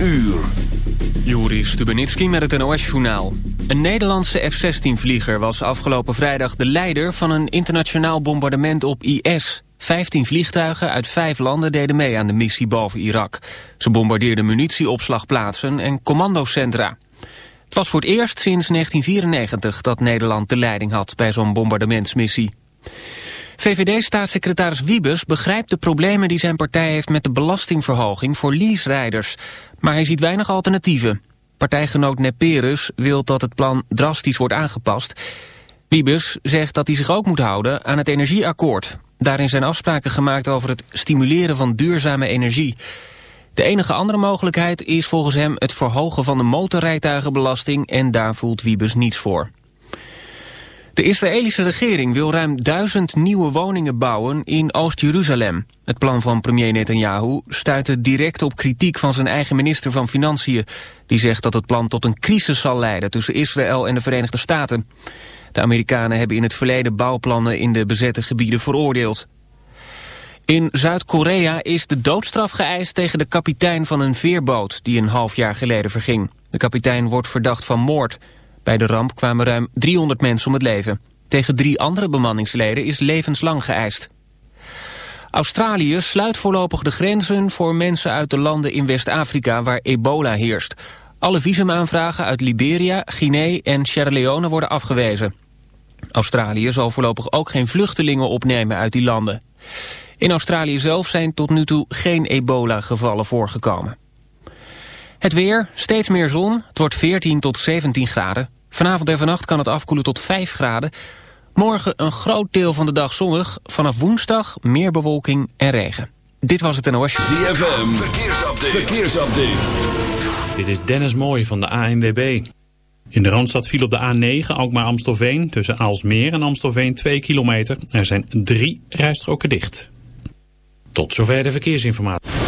uur. Juri Stubenitski met het NOS-journaal. Een Nederlandse F-16-vlieger was afgelopen vrijdag de leider van een internationaal bombardement op IS. Vijftien vliegtuigen uit vijf landen deden mee aan de missie boven Irak. Ze bombardeerden munitieopslagplaatsen en commandocentra. Het was voor het eerst sinds 1994 dat Nederland de leiding had bij zo'n bombardementsmissie. VVD-staatssecretaris Wiebes begrijpt de problemen die zijn partij heeft met de belastingverhoging voor lease-rijders. Maar hij ziet weinig alternatieven. Partijgenoot Neperus wil dat het plan drastisch wordt aangepast. Wiebes zegt dat hij zich ook moet houden aan het energieakkoord. Daarin zijn afspraken gemaakt over het stimuleren van duurzame energie. De enige andere mogelijkheid is volgens hem het verhogen van de motorrijtuigenbelasting en daar voelt Wiebes niets voor. De Israëlische regering wil ruim duizend nieuwe woningen bouwen in Oost-Jeruzalem. Het plan van premier Netanyahu stuitte direct op kritiek van zijn eigen minister van Financiën. Die zegt dat het plan tot een crisis zal leiden tussen Israël en de Verenigde Staten. De Amerikanen hebben in het verleden bouwplannen in de bezette gebieden veroordeeld. In Zuid-Korea is de doodstraf geëist tegen de kapitein van een veerboot die een half jaar geleden verging. De kapitein wordt verdacht van moord. Bij de ramp kwamen ruim 300 mensen om het leven. Tegen drie andere bemanningsleden is levenslang geëist. Australië sluit voorlopig de grenzen voor mensen uit de landen in West-Afrika waar ebola heerst. Alle visumaanvragen uit Liberia, Guinea en Sierra Leone worden afgewezen. Australië zal voorlopig ook geen vluchtelingen opnemen uit die landen. In Australië zelf zijn tot nu toe geen ebola-gevallen voorgekomen. Het weer, steeds meer zon, het wordt 14 tot 17 graden. Vanavond en vannacht kan het afkoelen tot 5 graden. Morgen een groot deel van de dag zonnig. Vanaf woensdag meer bewolking en regen. Dit was het NOS. ZFM, verkeersupdate. verkeersupdate. Dit is Dennis Mooij van de ANWB. In de Randstad viel op de A9 Alkmaar-Amstelveen tussen Aalsmeer en Amstelveen 2 kilometer. Er zijn drie rijstroken dicht. Tot zover de verkeersinformatie.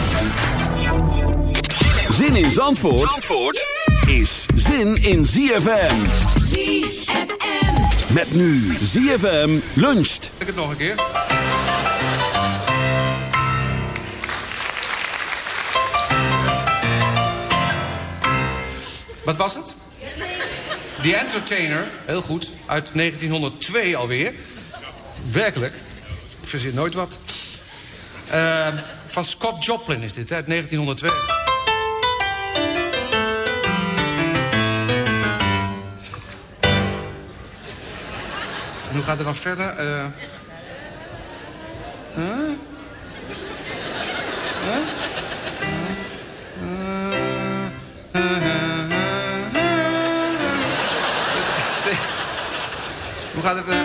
Zin in Zandvoort, Zandvoort is zin in ZFM. ZFM. Met nu ZFM luncht. Ik het nog een keer. Wat was het? The Entertainer, heel goed, uit 1902 alweer. Werkelijk, ik verzin nooit wat. Eh, van Scott Joplin is dit, uit 1902. En hoe gaat het dan verder? Eh, huh? Hoe gaat het? eh?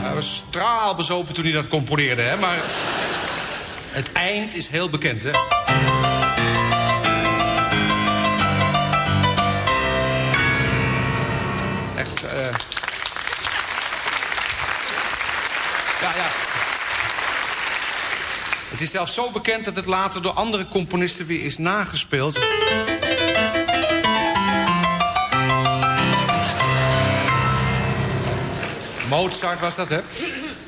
Hij was straalbezopen toen hij dat componeerde, hè? Maar het eind is heel bekend, hè? Echt, eh... ja. Het is zelfs zo bekend dat het later door andere componisten weer is nagespeeld. Mozart was dat, hè?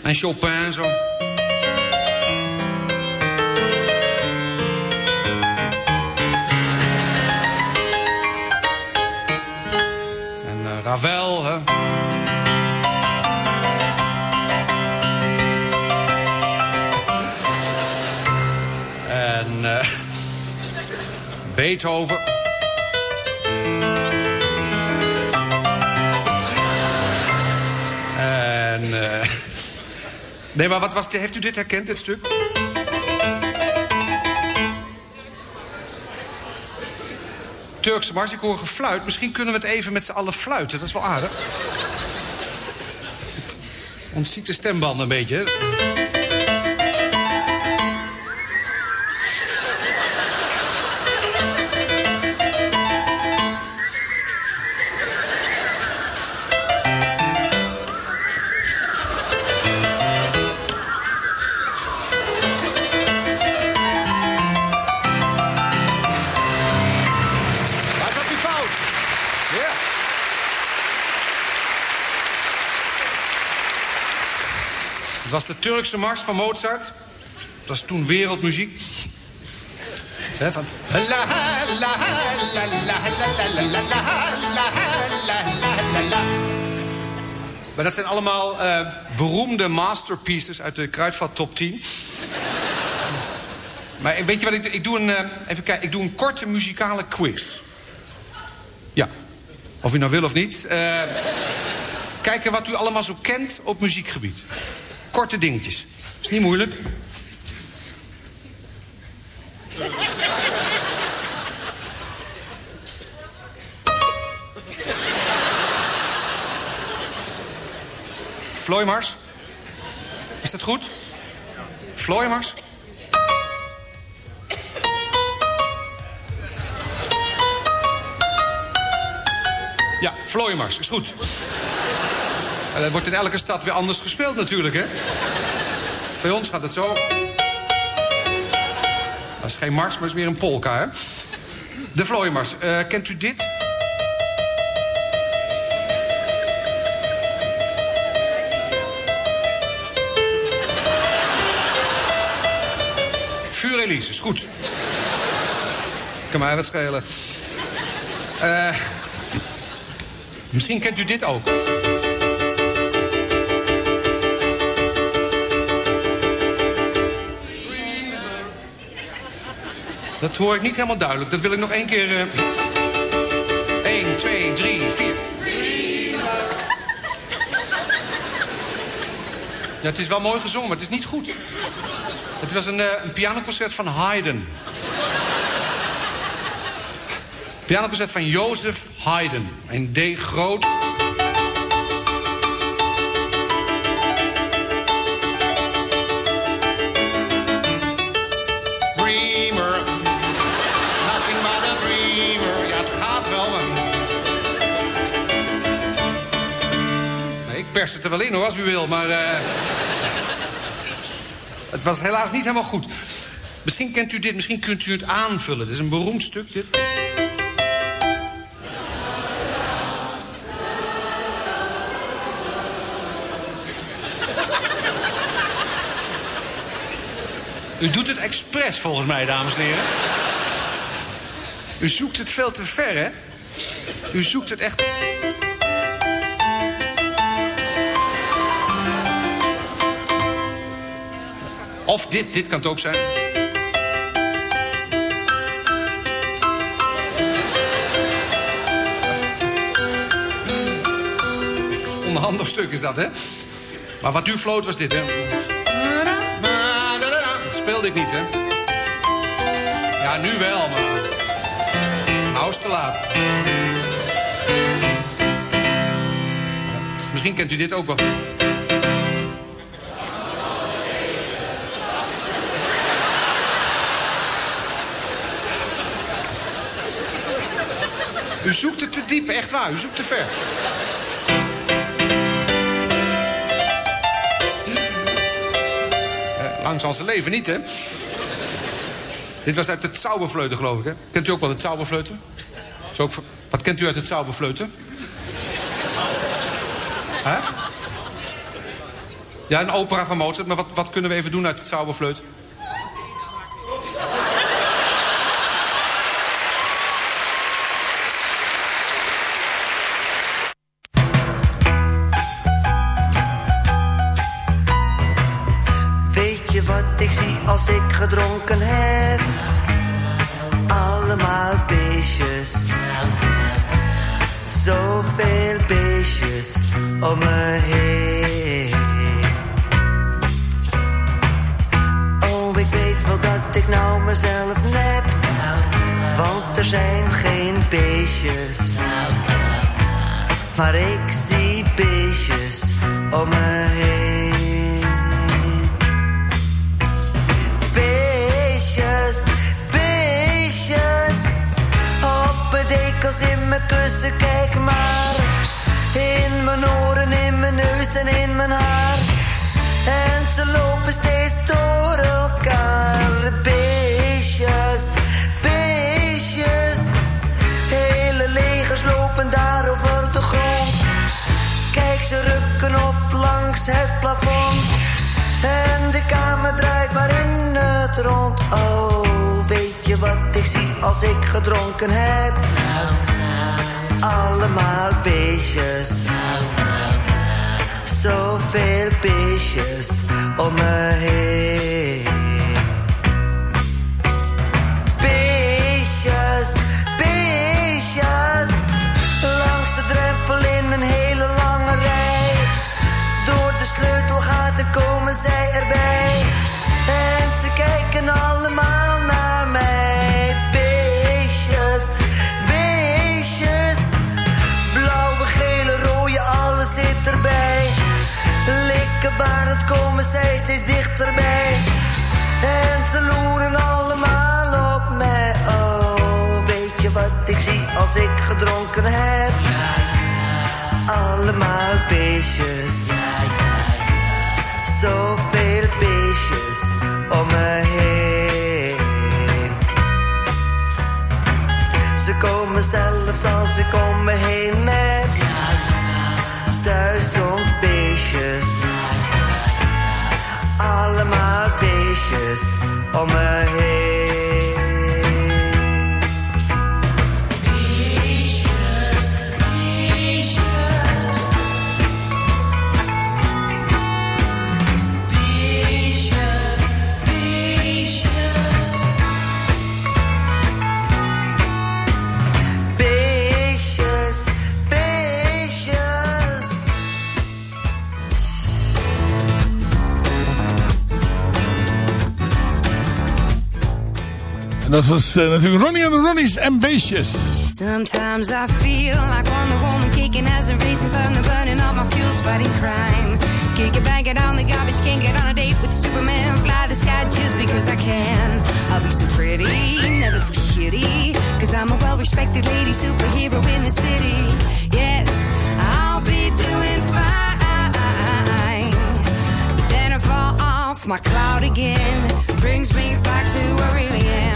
En Chopin zo. Beethoven. En. eh, nee, maar wat was? Heeft u dit herkend, dit stuk? Turkse mars, ik hoor gefluit. Misschien kunnen we het even met z'n allen fluiten. Dat is wel aardig. Ontziet de stembanden een beetje. de Turkse mars van Mozart. Dat was toen wereldmuziek. He, van... Maar dat zijn allemaal beroemde masterpieces uit de Kruidvat Top 10. maar weet je wat, ik, ik doe een, even kijken, ik doe een korte muzikale quiz. Ja, of u nou wil of niet. Kijken wat u allemaal zo kent op muziekgebied. Korte dingetjes. Is niet moeilijk. Vlooimars. Is dat goed? Vlooimars? Ja, Vlooimars, is goed. En wordt in elke stad weer anders gespeeld natuurlijk, hè? Bij ons gaat het zo. Dat is geen mars, maar is meer een polka, hè? De Vlooimars. Eh, kent u dit? Vuur Elise, is goed. Kan mij wat schelen. Eh... Misschien kent u dit ook. Dat hoor ik niet helemaal duidelijk. Dat wil ik nog één keer... eh 1, 2, 3, 4. Ja, het is wel mooi gezongen, maar het is niet goed. Het was een, eh, een pianoconcert van Haydn. Pianoconcert van Jozef Haydn. In D groot. Pers het er wel in, hoor, als u wil, maar... eh, Het was helaas niet helemaal goed. Misschien kent u dit, misschien kunt u het aanvullen. Dit is een beroemd stuk, dit. U doet het expres, volgens mij, dames en heren. U zoekt het veel te ver, hè? U zoekt het echt... Of dit, dit kan het ook zijn. Onhandig stuk is dat, hè? Maar wat u floot was dit, hè? Dat speelde ik niet, hè? Ja, nu wel, maar... Nou is te laat. Misschien kent u dit ook wel. U zoekt het te diep, echt waar. U zoekt te ver. lang zal ze leven, niet, hè? Dit was uit het Zauberfleuten, geloof ik, hè? Kent u ook wel het Zauberfleuten? Wat kent u uit het Zauberfleuten? Ja, een opera van Mozart. Maar wat, wat kunnen we even doen uit het Zauberfleut? Als ik gedronken heb? Allemaal beestjes. Zoveel beestjes om me heen. Likkenbarend komen zij steeds dichterbij. En ze loeren allemaal op mij. Oh, weet je wat ik zie als ik gedronken heb? Allemaal beestjes. Zoveel beestjes dat was eh, natuurlijk Ronnie en de Ronnies en. Sometimes I feel like Wonder Woman kicking as a racing thunder, burning all my fuels, fighting crime. Kick it, bang it on the garbage, can't get on a date with Superman. Fly the sky just because I can. I'll be so pretty, never feel shitty. Cause I'm a well respected lady superhero in the city. Yes, I'll be doing fine. Then I fall off my cloud again. Brings me back to where I really am.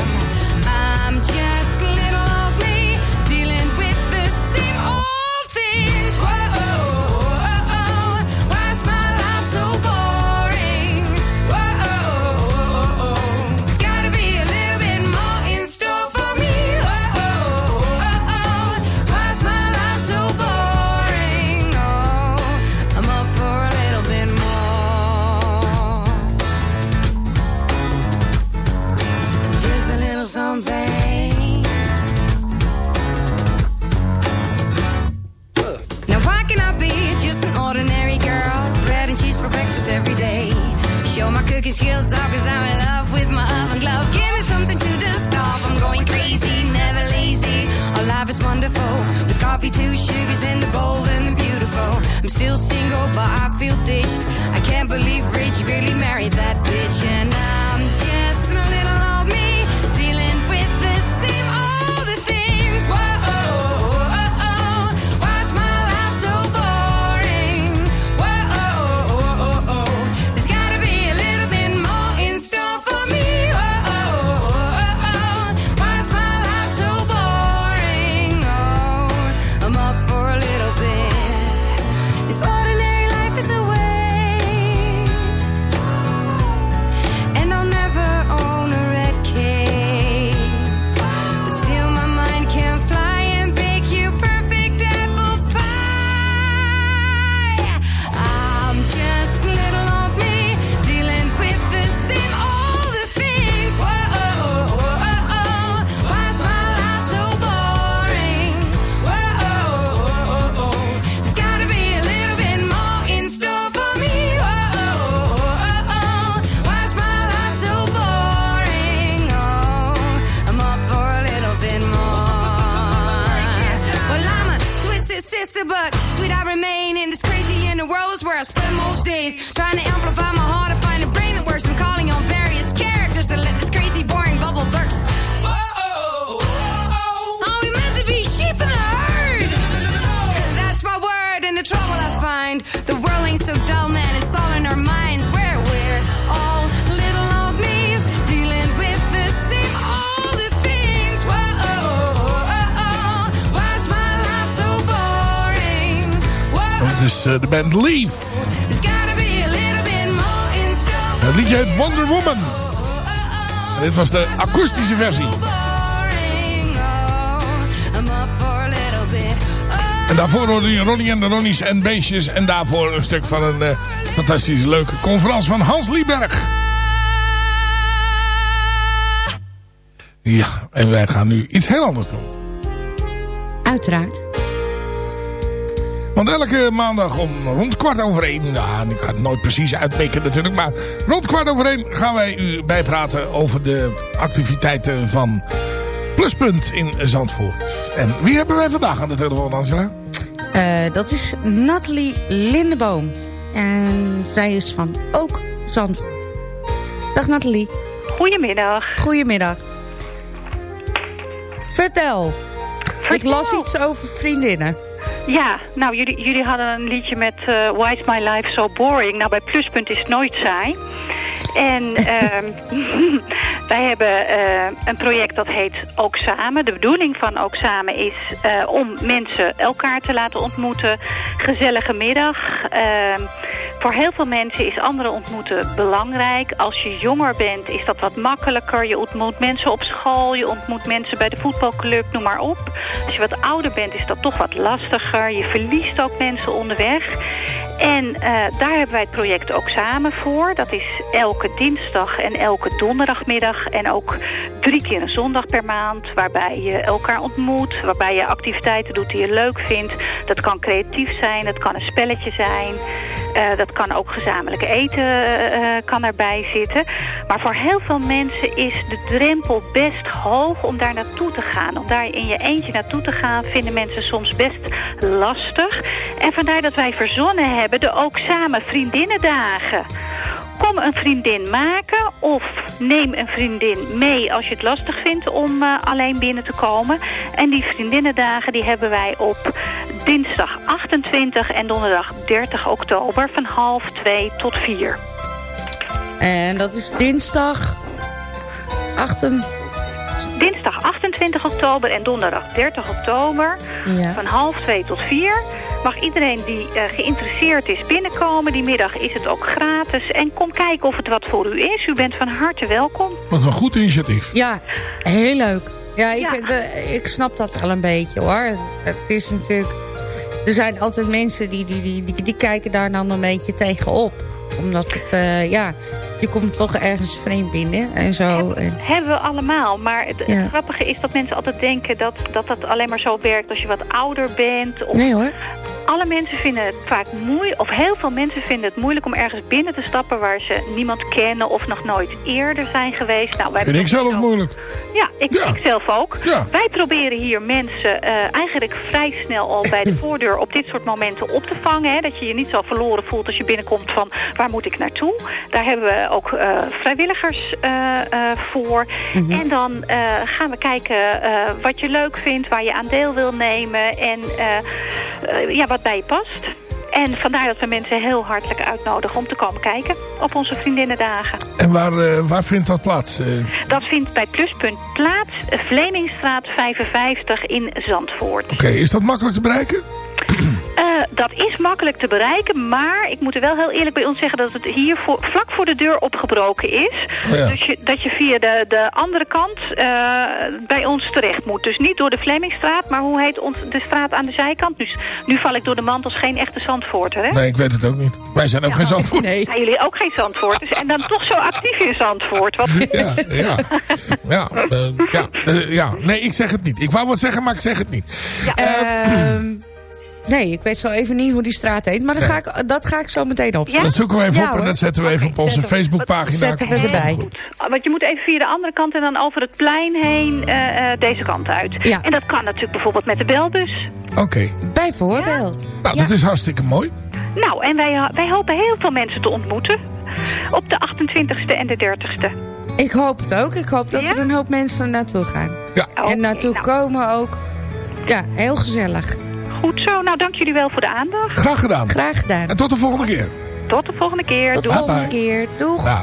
Skills off cause I'm in love with my oven glove. Give me something to dust. I'm going crazy, never lazy. Our life is wonderful. With coffee, two sugars, and the bold and the beautiful. I'm still single, but I feel ditched. I can't believe Rich really married that bitch. And I'm more in store. Het liedje heet Wonder Woman. Dit was de akoestische versie. En daarvoor hoorde je Ronnie en de Ronnies en Beestjes. En daarvoor een stuk van een eh, fantastisch leuke conferentie van Hans Lieberg. Ja, en wij gaan nu iets heel anders doen. Uiteraard. Want elke maandag om rond kwart over één... Nou, ik ga het nooit precies uitmeken natuurlijk... maar rond kwart over één gaan wij u bijpraten... over de activiteiten van Pluspunt in Zandvoort. En wie hebben wij vandaag aan de telefoon, Angela? Eh, dat is Nathalie Lindeboom. En zij is van Ook Zandvoort. Dag Nathalie. Goedemiddag. Goedemiddag. Vertel. Ik las iets over vriendinnen. Ja, nou, jullie, jullie hadden een liedje met eh, Why is my life so boring? Nou, bij Pluspunt is het nooit saai. En ehm, wij hebben eh, een project dat heet Ook Samen. De bedoeling van Ook Samen is eh, om mensen elkaar te laten ontmoeten. Gezellige middag. Voor heel veel mensen is anderen ontmoeten belangrijk. Als je jonger bent is dat wat makkelijker. Je ontmoet mensen op school, je ontmoet mensen bij de voetbalclub, noem maar op. Als je wat ouder bent is dat toch wat lastiger. Je verliest ook mensen onderweg. En eh, daar hebben wij het project ook samen voor. Dat is elke dinsdag en elke donderdagmiddag. En ook drie keer een zondag per maand. Waarbij je elkaar ontmoet. Waarbij je activiteiten doet die je leuk vindt. Dat kan creatief zijn. Dat kan een spelletje zijn. Eh, dat kan ook gezamenlijk eten eh, kan erbij zitten. Maar voor heel veel mensen is de drempel best hoog om daar naartoe te gaan. Om daar in je eentje naartoe te gaan vinden mensen soms best lastig. En vandaar dat wij verzonnen hebben de ook samen vriendinnendagen. Kom een vriendin maken of neem een vriendin mee als je het lastig vindt om eh, alleen binnen te komen. En die vriendinnendagen die hebben wij op dinsdag 28 en donderdag 30 oktober van half 2 tot 4. En dat is dinsdag 8. Dinsdag 28 oktober en donderdag 30 oktober Ja. van half 2 tot 4 mag iedereen die eh, geïnteresseerd is binnenkomen. Die middag is het ook gratis. En kom kijken of het wat voor u is. U bent van harte welkom. Wat een goed initiatief. Ja, heel leuk. Ja, ik, Ja. de- ik snap dat wel een beetje hoor. Het is natuurlijk... Er zijn altijd mensen die, die, die, die, die kijken daar dan een beetje tegenop. Omdat het, eh, ja, je komt toch ergens vreemd binnen en zo. En, Hebben we allemaal. Maar het, grappige is dat mensen altijd denken dat, dat dat alleen maar zo werkt als je wat ouder bent. Of nee hoor. Alle mensen vinden het vaak moeilijk, of heel veel mensen vinden het moeilijk om ergens binnen te stappen waar ze niemand kennen of nog nooit eerder zijn geweest. Nou, wij Vind ik zelf moeilijk. Ja, ik, Ja. ik zelf ook. Ja. Wij proberen hier mensen eh, eigenlijk vrij snel al bij de voordeur op dit soort momenten op te vangen. Hè, dat je je niet zo verloren voelt als je binnenkomt van waar moet ik naartoe. Daar hebben we ook eh, vrijwilligers eh, voor. En dan gaan we kijken wat je leuk vindt, waar je aan deel wil nemen en ja, wat bij je past. En vandaar dat we mensen heel hartelijk uitnodigen om te komen kijken op onze vriendinnendagen. En waar, eh, waar vindt dat plaats? Eh, Dat vindt bij Pluspunt plaats, Vlemingstraat 55 in Zandvoort. Oké, is dat makkelijk te bereiken? Eh, dat is makkelijk te bereiken, maar ik moet er wel heel eerlijk bij ons zeggen dat het hier voor, vlak voor de deur opgebroken is. Oh ja. Dus je, dat je via de, de andere kant eh, bij ons terecht moet. Dus niet door de Vlemingstraat, maar hoe heet ons, de straat aan de zijkant? Dus nu val ik door de mand als geen echte Zandvoorter, hè? Nee, ik weet het ook niet. Wij zijn ook geen Zandvoort. Zijn jullie ook geen Zandvoorters? En dan toch zo actief in Zandvoort? Wat... Ja, ja. Ja, eh, ja, ja, nee, ik zeg het niet. Ik wou wat zeggen, maar ik zeg het niet. Ehm, nee, ik weet zo even niet hoe die straat heet. Maar dat, ga, ik, dat ga ik zo meteen op. Dat zoeken we even Ja, op en dat zetten we even op onze Facebookpagina. zetten we erbij. Want je moet even via de andere kant en dan over het plein heen eh, eh, deze kant uit. Ja. En dat kan natuurlijk bijvoorbeeld met de belbus. Oké, Bijvoorbeeld. nou dat is hartstikke mooi. Nou, en wij, wij hopen heel veel mensen te ontmoeten. Op de 28e en de 30e. Ik hoop het ook. Ik hoop dat er een hoop mensen naartoe gaan. Ja. en naartoe nou. komen ook. Ja, heel gezellig. Goed zo. Nou, dank jullie wel voor de aandacht. Graag gedaan. Graag gedaan. En tot de volgende keer. Tot de volgende keer. Tot de Doei. volgende keer. Doeg. Ja.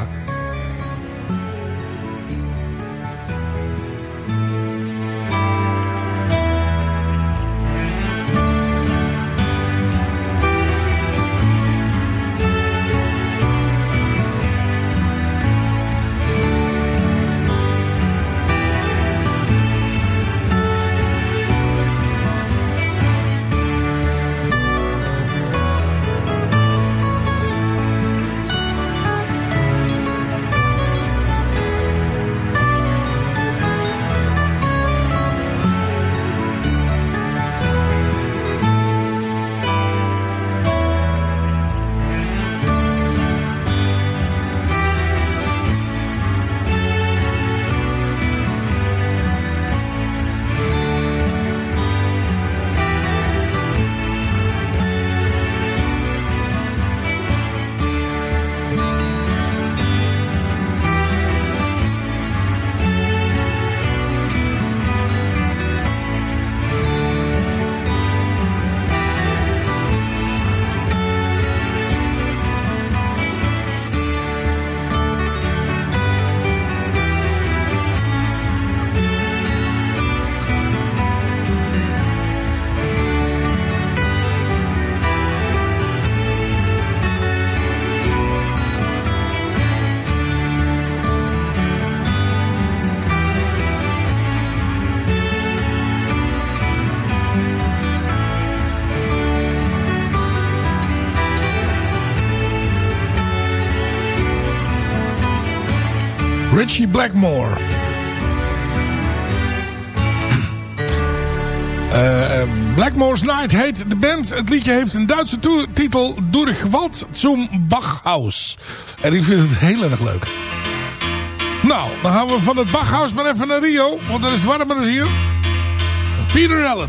Blackmore. Eh, eh, Blackmore's Night heet de band. Het liedje heeft een Duitse titel. Durch Wald zum Bachhaus. En ik vind het heel erg leuk. Nou, dan gaan we van het Bachhaus maar even naar Rio. Want dan is het warmer hier. Peter Allen.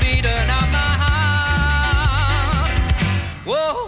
Beating of my heart. Whoa.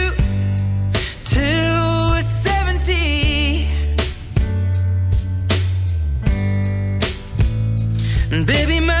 baby, my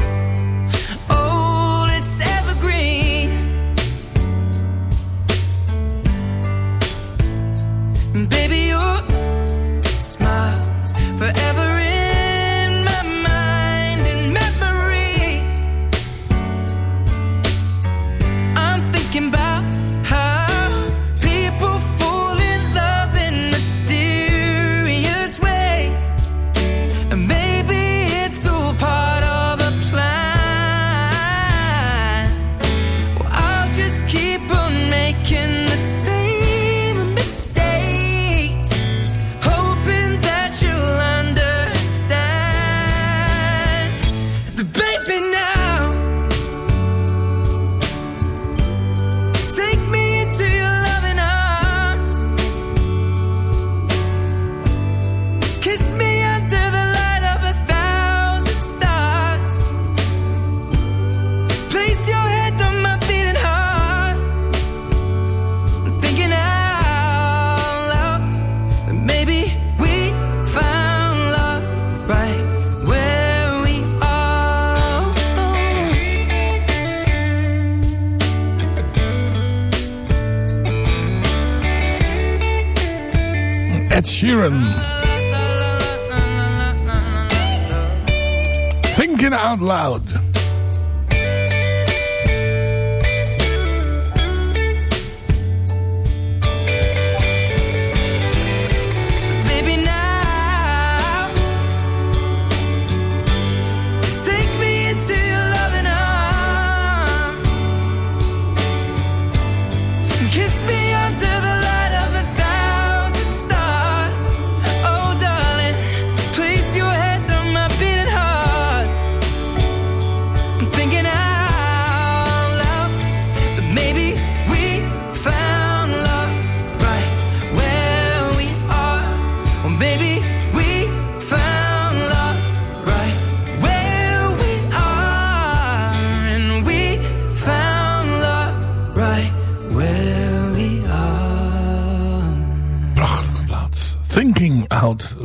Ed Sheeran. Thinking Out Loud.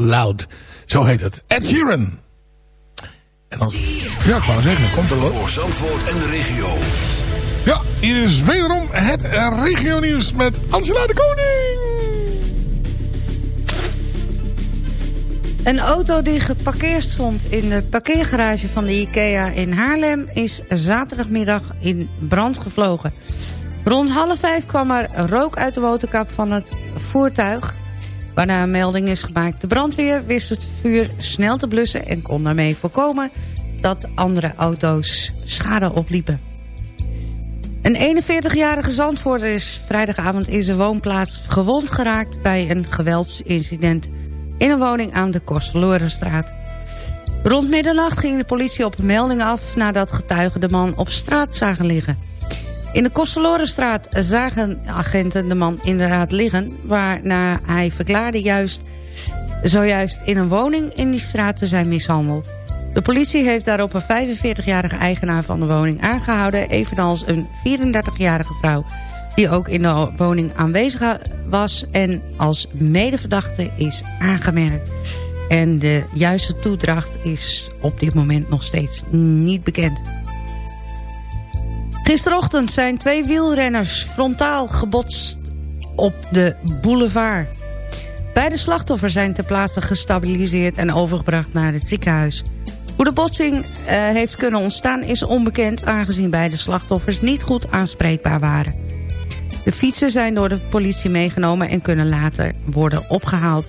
Loud. Zo heet het. Ed Sheeran. En dan, ja, ik wou zeggen, komt er wel. Voor Zandvoort en de regio. Ja, hier is wederom het regio nieuws met Angela de Koning. Een auto die geparkeerd stond in de parkeergarage van de IKEA in Haarlem... is zaterdagmiddag in brand gevlogen. Rond half vijf kwam er rook uit de motorkap van het voertuig... waarna een melding is gemaakt. De brandweer wist het vuur snel te blussen... en kon daarmee voorkomen dat andere auto's schade opliepen. Een 41-jarige Zandvoorter is vrijdagavond in zijn woonplaats gewond geraakt... bij een geweldsincident in een woning aan de Kostelorenstraat. Rond middernacht ging de politie op een melding af... nadat getuigen de man op straat zagen liggen. In de Kostelorenstraat zagen agenten de man inderdaad liggen... waarna hij verklaarde juist, zojuist in een woning in die straat te zijn mishandeld. De politie heeft daarop een 45-jarige eigenaar van de woning aangehouden... evenals een 34-jarige vrouw die ook in de woning aanwezig was... en als medeverdachte is aangemerkt. En de juiste toedracht is op dit moment nog steeds niet bekend. Gisterochtend zijn twee wielrenners frontaal gebotst op de boulevard. Beide slachtoffers zijn ter plaatse gestabiliseerd en overgebracht naar het ziekenhuis. Hoe de botsing uh, heeft kunnen ontstaan is onbekend... aangezien beide slachtoffers niet goed aanspreekbaar waren. De fietsen zijn door de politie meegenomen en kunnen later worden opgehaald.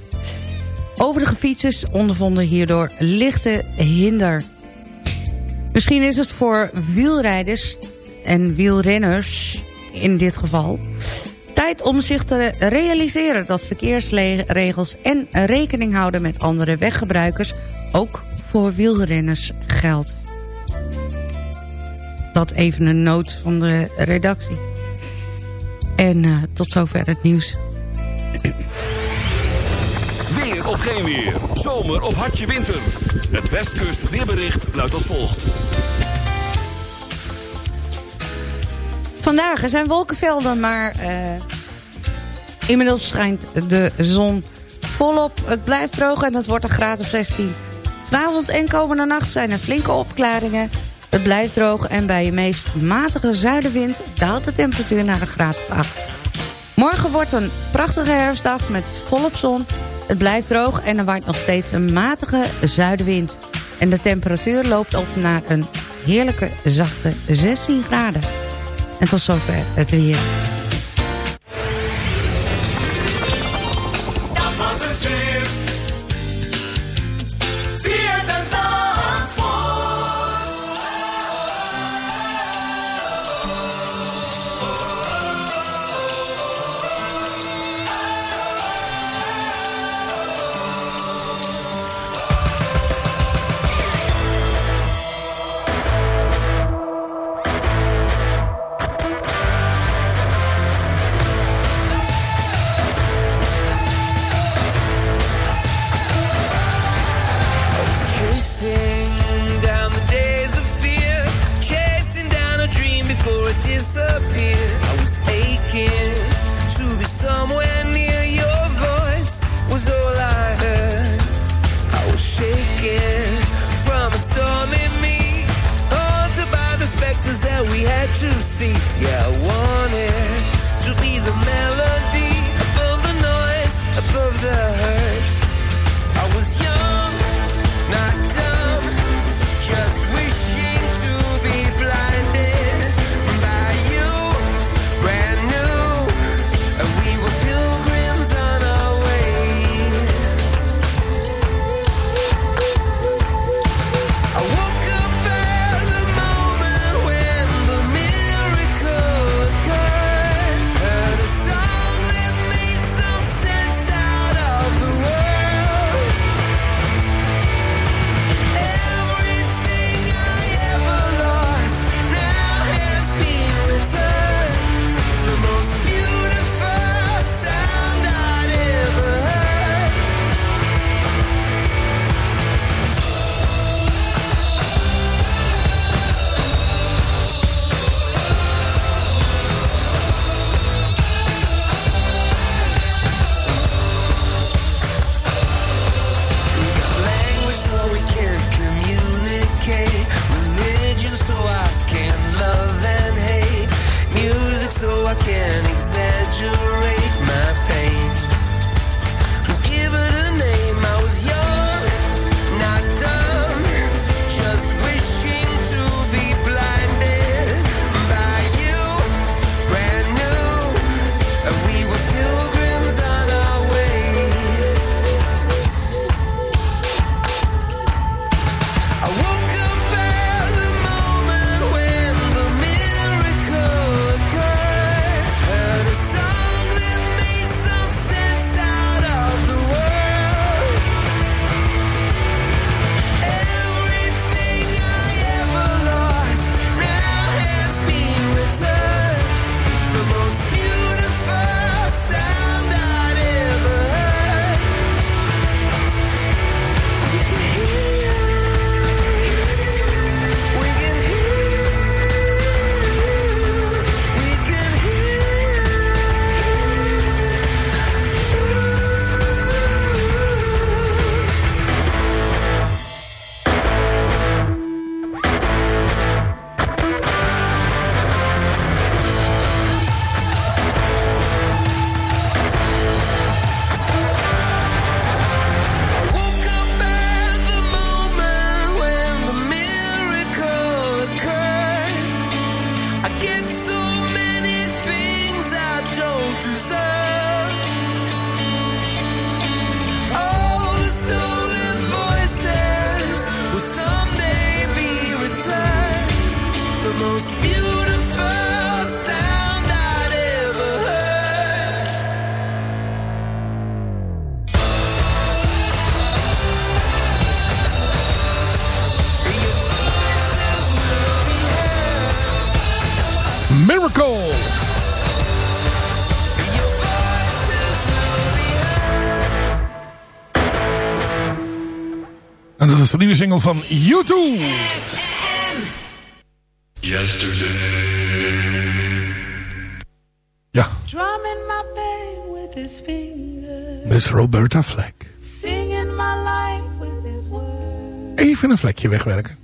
Overige fietsers ondervonden hierdoor lichte hinder. Misschien is het voor wielrijders en wielrenners in dit geval... tijd om zich te realiseren dat verkeersregels en rekening houden met andere weggebruikers... ook voor wielrenners geldt. Dat even een noot van de redactie. En uh, tot zover het nieuws. Weer of geen weer, zomer of hartje winter. Het Westkust weerbericht luidt als volgt. Vandaag er zijn wolkenvelden, maar uh, inmiddels schijnt de zon volop. Het blijft droog en het wordt een graad of 16. Vanavond en komende nacht zijn er flinke opklaringen. Het blijft droog en bij een meest matige zuidenwind daalt de temperatuur naar een graad of 8. Morgen wordt een prachtige herfstdag met volop zon. Het blijft droog en er waait nog steeds een matige zuidenwind. En de temperatuur loopt op naar een heerlijke zachte 16 graden. En tot zover het weer. single van U2. Yesterday. Ja. My pain with his. Miss Roberta Fleck. Singing my life with his words. Even een vlekje wegwerken.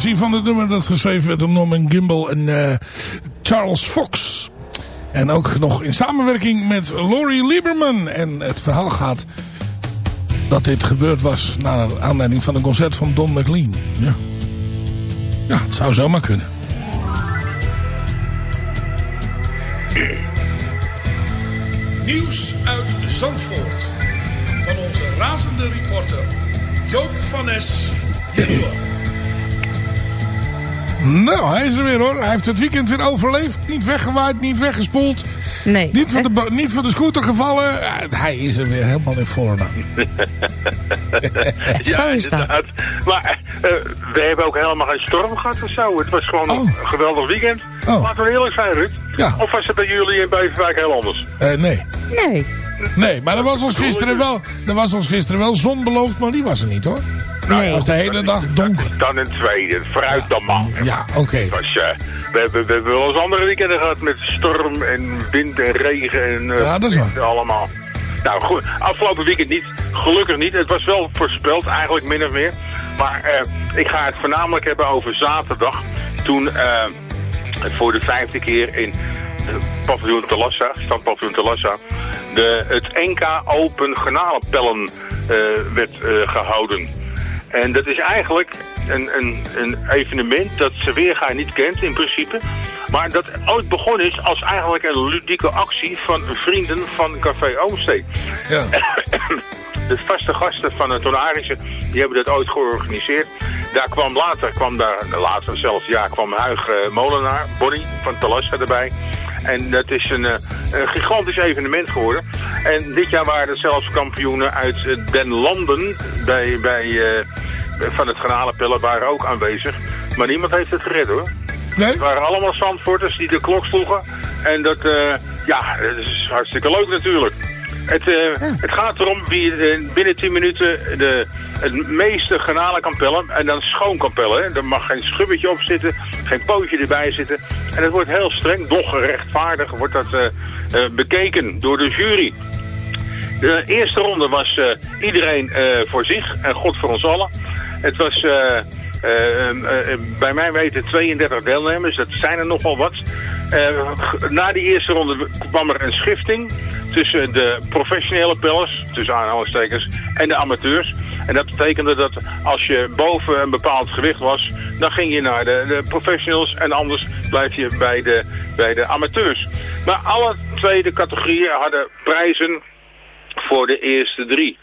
versie van het nummer dat geschreven werd door Norman Gimbel en eh, Charles Fox. En ook nog in samenwerking met Laurie Lieberman. En het verhaal gaat dat dit gebeurd was naar aanleiding van een concert van Don McLean. Ja, ja het zou zomaar kunnen. Nieuws uit Zandvoort. Van onze razende reporter Joop van Es. Nou, hij is er weer hoor. Hij heeft het weekend weer overleefd. Niet weggewaaid, niet weggespoeld. Nee. Niet van, de, niet van de scooter gevallen. Hij is er weer helemaal in volle naam. ja, inderdaad. Maar eh, we hebben ook helemaal geen storm gehad of zo. Het was gewoon een geweldig weekend. Oh. Laten we eerlijk zijn, Ruud. Ja. Of was het bij jullie in Beverwijk heel anders? Eh, nee. Nee. Nee, maar er was ons gisteren wel, er was ons gisteren wel zon beloofd, maar die was er niet hoor. Nee. Het was de hele dag donker. Dan een tweede. Vooruit dan man. Ja, oké. Het was, eh, we, hebben, we hebben wel eens andere weekenden gehad met storm en wind en regen en eh, Ja, dat is wind allemaal. Nou goed, afgelopen weekend niet. Gelukkig niet. Het was wel voorspeld eigenlijk min of meer. Maar eh, ik ga het voornamelijk hebben over zaterdag. Toen eh, voor de vijfde keer in uh, paviljoen Talassa, standpaviljoen Talassa, de, het NK Open Garnalenpellen eh, werd eh, gehouden. En dat is eigenlijk een, een, een evenement dat Seveerga niet kent in principe. Maar dat ooit begonnen is als eigenlijk een ludieke actie van vrienden van Café Oomstee. Ja. De vaste gasten van het Tonarische, die hebben dat ooit georganiseerd. Daar kwam later, kwam daar, later zelfs, ja, kwam Huig eh, Molenaar, Bonnie van Talassa erbij. En dat is een, eh, een gigantisch evenement geworden. En dit jaar waren er zelfs kampioenen uit eh, den landen bij, bij, eh, van het Granalenpellen waren ook aanwezig. Maar niemand heeft het gered hoor. Nee? Het waren allemaal Zandvoorters die de klok sloegen. En dat, ja, dat is hartstikke leuk natuurlijk. Het, het gaat erom wie binnen 10 minuten de, het meeste granalen kan pellen. En dan schoon kan pellen. Hè. Er mag geen schubbetje op zitten, geen pootje erbij zitten. En het wordt heel streng, doch gerechtvaardig wordt dat eh, eh, bekeken door de jury. De eerste ronde was eh, iedereen voor zich en God voor ons allen. Het was bij mij weten 32 deelnemers, dat zijn er nogal wat. Na die eerste ronde kwam er een schifting tussen de professionele pellers, tussen aanhalingstekens, en de amateurs. En dat betekende dat als je boven een bepaald gewicht was, dan ging je naar de, de professionals en anders blijf je bij de, bij de amateurs. Maar alle tweede categorieën hadden prijzen voor de eerste drie.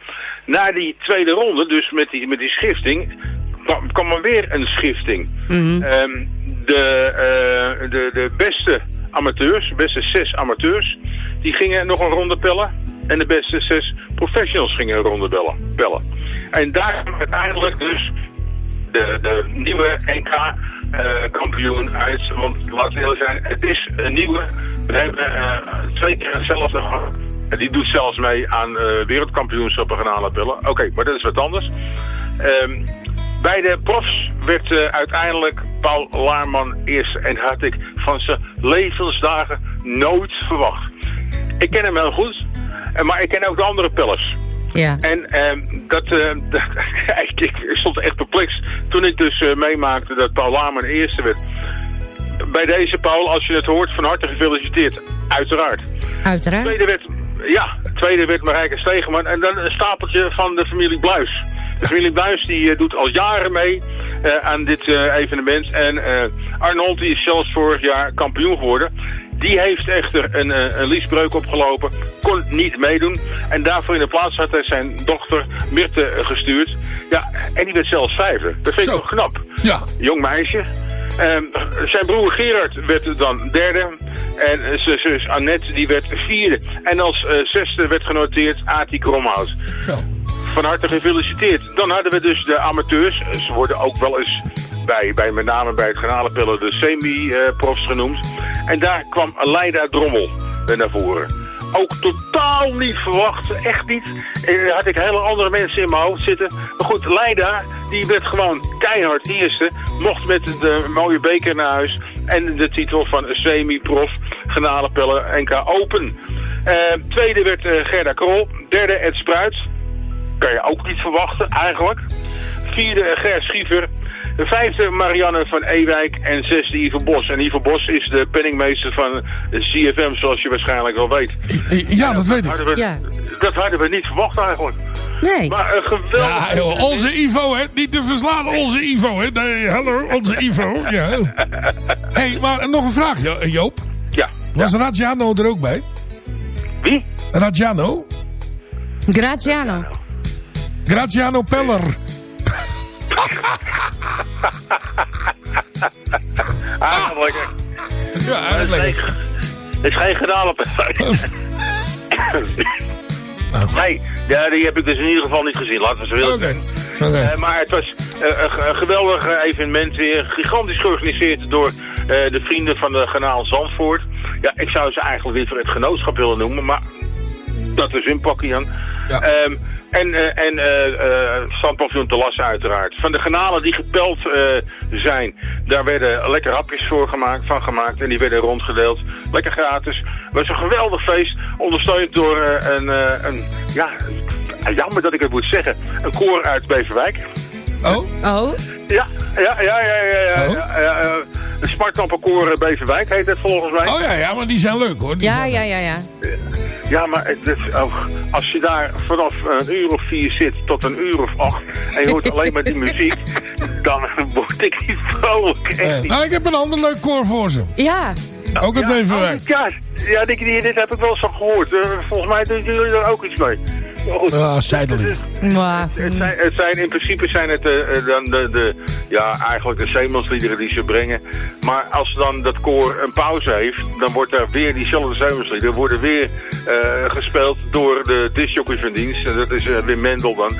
Na die tweede ronde, dus met die, met die schifting, kwam, kwam er weer een schifting. Ehm, de, eh, de, de beste amateurs, de beste zes amateurs, die gingen nog een ronde pellen. En de beste zes professionals gingen een ronde bellen, pellen. En daar uiteindelijk dus de, de nieuwe NK-kampioen uit. Want laten we eerlijk zijn, het is een nieuwe. We hebben eh, twee keer hetzelfde gehad. En die doet zelfs mee aan eh wereldkampioenschappen granalenpillen. Oké, maar dat is wat anders. Ehm, bij de profs werd eh, uiteindelijk Paul Laarman eerst. En had ik van zijn levensdagen nooit verwacht. Ik ken hem heel goed. eh, Maar ik ken ook de andere pillers. Ja. En ehm, dat, dat ik, ik stond echt perplex toen ik dus eh, meemaakte dat Paul Laarman eerste werd. Bij deze Paul, als je het hoort, van harte gefeliciteerd. Uiteraard. Uiteraard. Tweede werd, ja, tweede werd Marijke Stegeman. En dan een stapeltje van de familie Bluis. De familie Bluis die eh, doet al jaren mee aan dit evenement. En Arnold die is zelfs vorig jaar kampioen geworden. Die heeft echter een, eh, een liesbreuk opgelopen. Kon niet meedoen. En daarvoor in de plaats had hij zijn dochter Mirte eh, gestuurd. Ja, en die werd zelfs vijfde. Dat vind ik toch knap. Ja. Jong meisje. Ehm, zijn broer Gerard werd dan derde. En zijn zus Annette die werd vierde. En als eh, zesde werd genoteerd Ati Kromhout. Zo. Van harte gefeliciteerd. Dan hadden we dus de amateurs. Ze worden ook wel eens bij, bij met name bij het granalenpillen de semi-profs genoemd. En daar kwam Leida Drommel eh, naar voren. Ook totaal niet verwacht, echt niet. Daar had ik hele andere mensen in mijn hoofd zitten. Maar goed, Leida, die werd gewoon keihard eerste. Mocht met de mooie beker naar huis. En de titel van semi-prof genalenpellen NK Open. Eh, tweede werd eh, Gerda Krol. Derde Ed Spruit. Kan je ook niet verwachten, eigenlijk. Vierde eh, Ger Schiever. De vijfde Marianne van Ewijk en zesde Ivo Bos. En Ivo Bos is de penningmeester van CFM, zoals je waarschijnlijk wel weet. Ja, dat weet ik. Hadden we, Dat hadden we niet verwacht eigenlijk. Nee. Maar een geweldig... Ja, joh, onze Ivo, hè. Niet te verslaan, onze Ivo, hè. Nee, hallo, onze Ivo. Ja. hey, maar nog een vraag, Jo- Joop. Ja. Was Radjano er ook bij? Wie? Radjano? Graziano. Graziano Peller. Ah, lekker. Ja, geen, het is geen gedaan Nee, die heb ik dus in ieder geval niet gezien. Laten we ze willen zijn. Eh, maar het was eh, een, geweldig eh, evenement weer. Gigantisch georganiseerd door de vrienden van de kanaal Zandvoort. Ja, ik zou ze eigenlijk liever het genootschap willen noemen. Maar dat is hun pakje. Ehm, en eh en Strandpaviljoen te lassen uiteraard. Van de granalen die gepeld zijn, daar werden lekker hapjes voor gemaakt, van gemaakt. En die werden rondgedeeld. Lekker gratis. Het was een geweldig feest. Ondersteund door een, een, ja, jammer dat ik het moet zeggen, een koor uit Beverwijk. Oh? Oh? Ja, ja, ja, ja, ja. ja, ja, ja, de Smartkampenkoor Beverwijk heet het volgens mij. Oh ja, ja, maar die zijn leuk hoor. Die Ja, ja, ja, ja. Ja, maar het, het- oh, als je daar vanaf een uur of vier zit tot een uur of acht en je hoort alleen maar die muziek, dan word ik niet vrolijk. Echt Eh, niet. nou, ik heb een ander leuk koor voor ze. Ja. Ook het ja, Beverwijk. oh, Ja, ja dit, dit heb ik wel eens van gehoord. Eh, volgens mij doen jullie er ook iets mee. Maar goed, Ja. Maar, het, zijn, het zijn, in principe zijn het eh, eh, dan de, de, ja, eigenlijk de zeemansliederen die ze brengen. Maar als dan dat koor een pauze heeft, dan wordt er weer diezelfde zeemansliederen worden weer gespeeld door de disjockey van dienst. En dat is eh, Wim Mendel dan.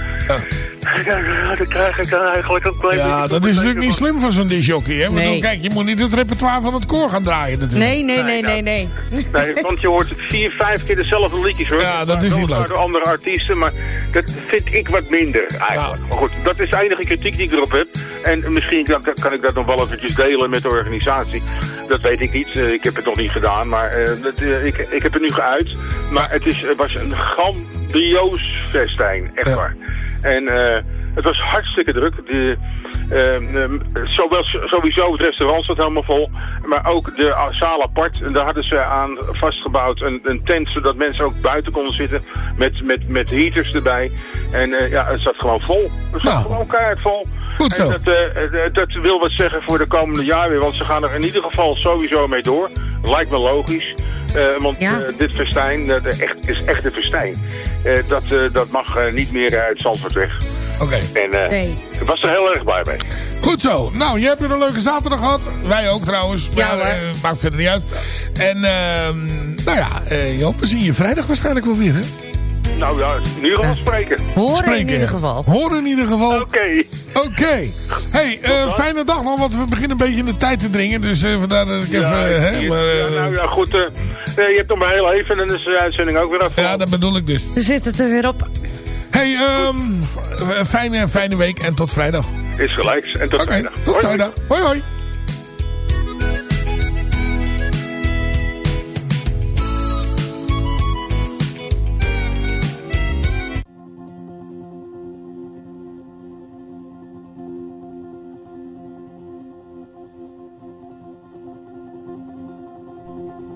Ja, dan krijg ik dan eigenlijk een klein Ja, dat is natuurlijk niet slim van zo'n disjockey, hè? Nee. Kijk, je moet niet het repertoire van het koor gaan draaien natuurlijk. Nee, nee, nee, nee, nee. Nee, want je hoort vier, vijf keer dezelfde liedjes hoor. Ja, dat is niet leuk. door andere artiesten, maar dat vind ik wat minder eigenlijk. Maar goed, dat is de enige kritiek die ik erop heb. En misschien kan, kan ik dat nog wel eventjes delen met de organisatie. Dat weet ik niet. Eh, Ik heb het nog niet gedaan, maar eh, eh, ik, ik heb het nu geuit. Maar het, is, was een grandioos festijn, echt waar. En het was hartstikke druk. De, zowel, sowieso het restaurant zat helemaal vol, maar ook de ah, zaal apart. En daar hadden ze aan vastgebouwd een, een tent, zodat mensen ook buiten konden zitten met, met, met heaters erbij. En ja, het zat gewoon vol. Het zat gewoon keihard vol. Goed zo. En dat, eh, eh, dat wil wat zeggen voor de komende jaar weer, want ze gaan er in ieder geval sowieso mee door. Lijkt me logisch. Eh, want eh, dit festijn dat echt, is echt een festijn. Eh, dat, eh, dat mag eh, niet meer uit Zandvoort weg. Oké. En eh, ik was er heel erg blij mee. Goed zo. Nou, je hebt weer een leuke zaterdag gehad. Wij ook trouwens. Maar eh, maakt verder niet uit. En, ehm, nou ja, eh Joop, we zien je vrijdag waarschijnlijk wel weer, hè? Nou ja, in ieder geval spreken. Horen Spreken, in ieder geval. Horen in ieder geval. Oké. Oké. Hey, eh, fijne dag nog, want we beginnen een beetje in de tijd te dringen. Dus eh, vandaar dat ik even... Ja, eh, hè, maar, eh, ja, nou ja, goed. eh, eh, je hebt nog maar heel even en dan is de uitzending ook weer af. ja, dat bedoel ik dus. We zitten er weer op. Hey, ehm, f- fijne, fijne week en tot vrijdag. Is gelijks. En tot Oké, vrijdag. tot Hoi. vrijdag. Hoi, hoi.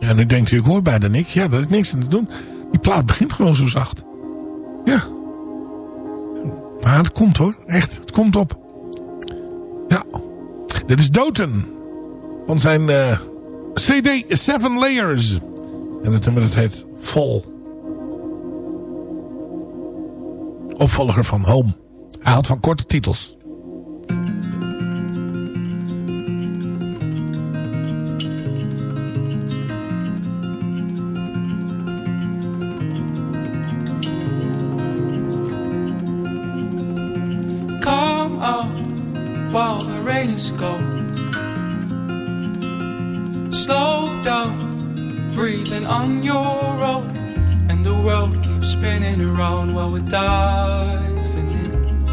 Ja, nu denkt u, ik hoor bijna niks. Ja, dat is niks aan te doen. Die plaat begint gewoon zo zacht. Ja. Maar het komt hoor. Echt, het komt op. Ja. Dit is Doten. Van zijn eh, CD Seven Layers. En het nummer dat heet Vol. Opvolger van Home. Hij houdt van korte titels. Is. Slow down, breathing on your own. And the world keeps spinning around while we're diving in.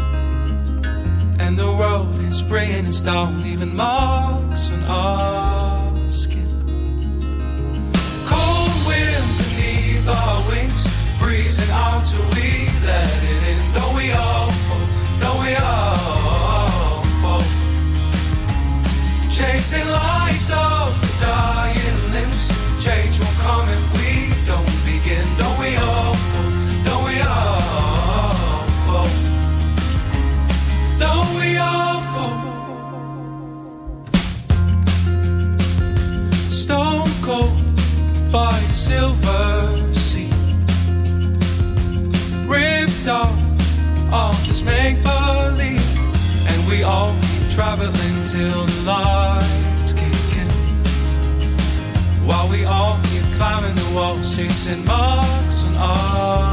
And the world is bringing us down, leaving marks on our skin. Cold wind beneath our wings, breezing out till we let Chasing lights of the dying limbs. Change will come if we don't begin. Don't we all fall? Don't we all fall? Don't we all fall? Stone cold by the silver sea. Ripped off of this make believe. And we all keep traveling till climbing the walls, chasing marks on our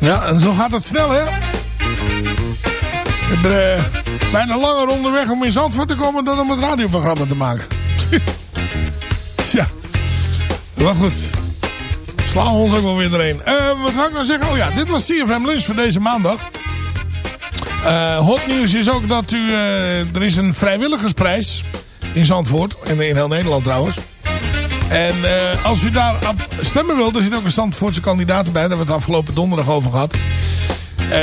Ja, en zo gaat het snel, hè? Ik ben eh, bijna langer onderweg om in Zandvoort te komen dan om het radioprogramma te maken. Tja, maar goed. Slaan we ons ook wel weer erheen. Eh, wat wil ik nou zeggen? Oh ja, dit was CFM Lunch voor deze maandag. Eh, hot nieuws is ook dat u... er is een vrijwilligersprijs in Zandvoort. En in heel Nederland trouwens. En eh, als u daar stemmen wilt, er zit ook een Zandvoortse kandidaat bij. Daar hebben we het afgelopen donderdag over gehad. Eh,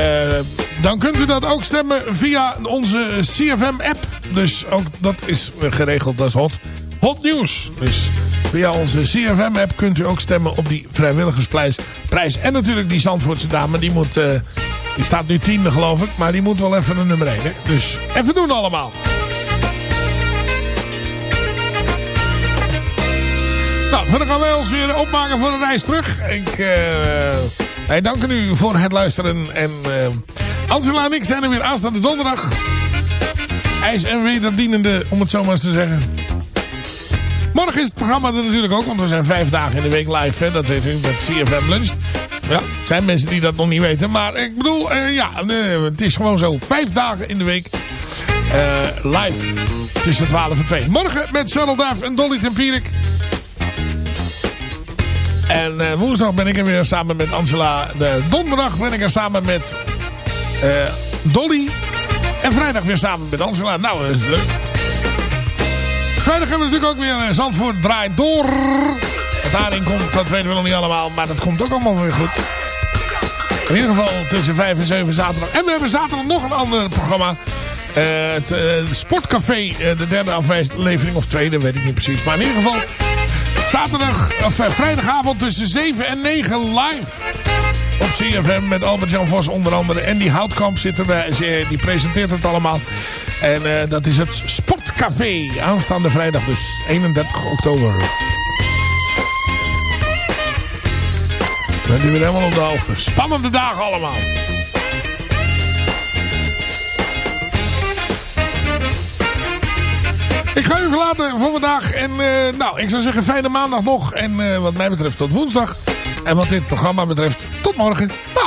dan kunt u dat ook stemmen via onze CFM-app. Dus ook dat is geregeld, dat is hot, hot nieuws. Dus via onze CFM-app kunt u ook stemmen op die vrijwilligersprijs. Prijs. En natuurlijk die Zandvoortse dame, die moet... eh, die staat nu tiende geloof ik, maar die moet wel even een nummer 1. Hè? Dus even doen allemaal. Nou, verder gaan wij ons weer opmaken voor de reis terug. Ik, eh, wij danken u voor het luisteren. En Angela en ik zijn er weer aanstaande donderdag. IJs en wederdienende, om het zo maar eens te zeggen. Morgen is het programma er natuurlijk ook, want we zijn vijf dagen in de week live. Hè? Dat weet u met CFM Lunch. Ja, zijn mensen die dat nog niet weten. Maar ik bedoel, eh, ja, het is gewoon zo. Vijf dagen in de week eh, live tussen 12 en 2. Morgen met Charles Duif en Dolly Tempierik. En eh, woensdag ben ik er weer samen met Angela. De donderdag ben ik er samen met eh, Dolly. En vrijdag weer samen met Angela. Nou, dat is leuk. Vrijdag hebben we natuurlijk ook weer eh, Zandvoort draait door. Wat daarin komt, dat weten we nog niet allemaal. Maar dat komt ook allemaal weer goed. In ieder geval tussen 5 en 7 zaterdag. En we hebben zaterdag nog een ander programma. Het Sportcafé, de derde aflevering of tweede, weet ik niet precies. Maar in ieder geval Zaterdag, of eh, vrijdagavond tussen 7 en 9 live. Op CFM met Albert-Jan Vos onder andere. En die Houtkamp zitten erbij, die presenteert het allemaal. En eh, dat is het Sportcafé. Aanstaande vrijdag dus, 31 oktober. Bent u weer helemaal op de hoogte. Spannende dagen allemaal. Ik ga u verlaten voor vandaag. En eh, nou, ik zou zeggen fijne maandag nog. En eh, wat mij betreft tot woensdag. En wat dit programma betreft tot morgen. Dag!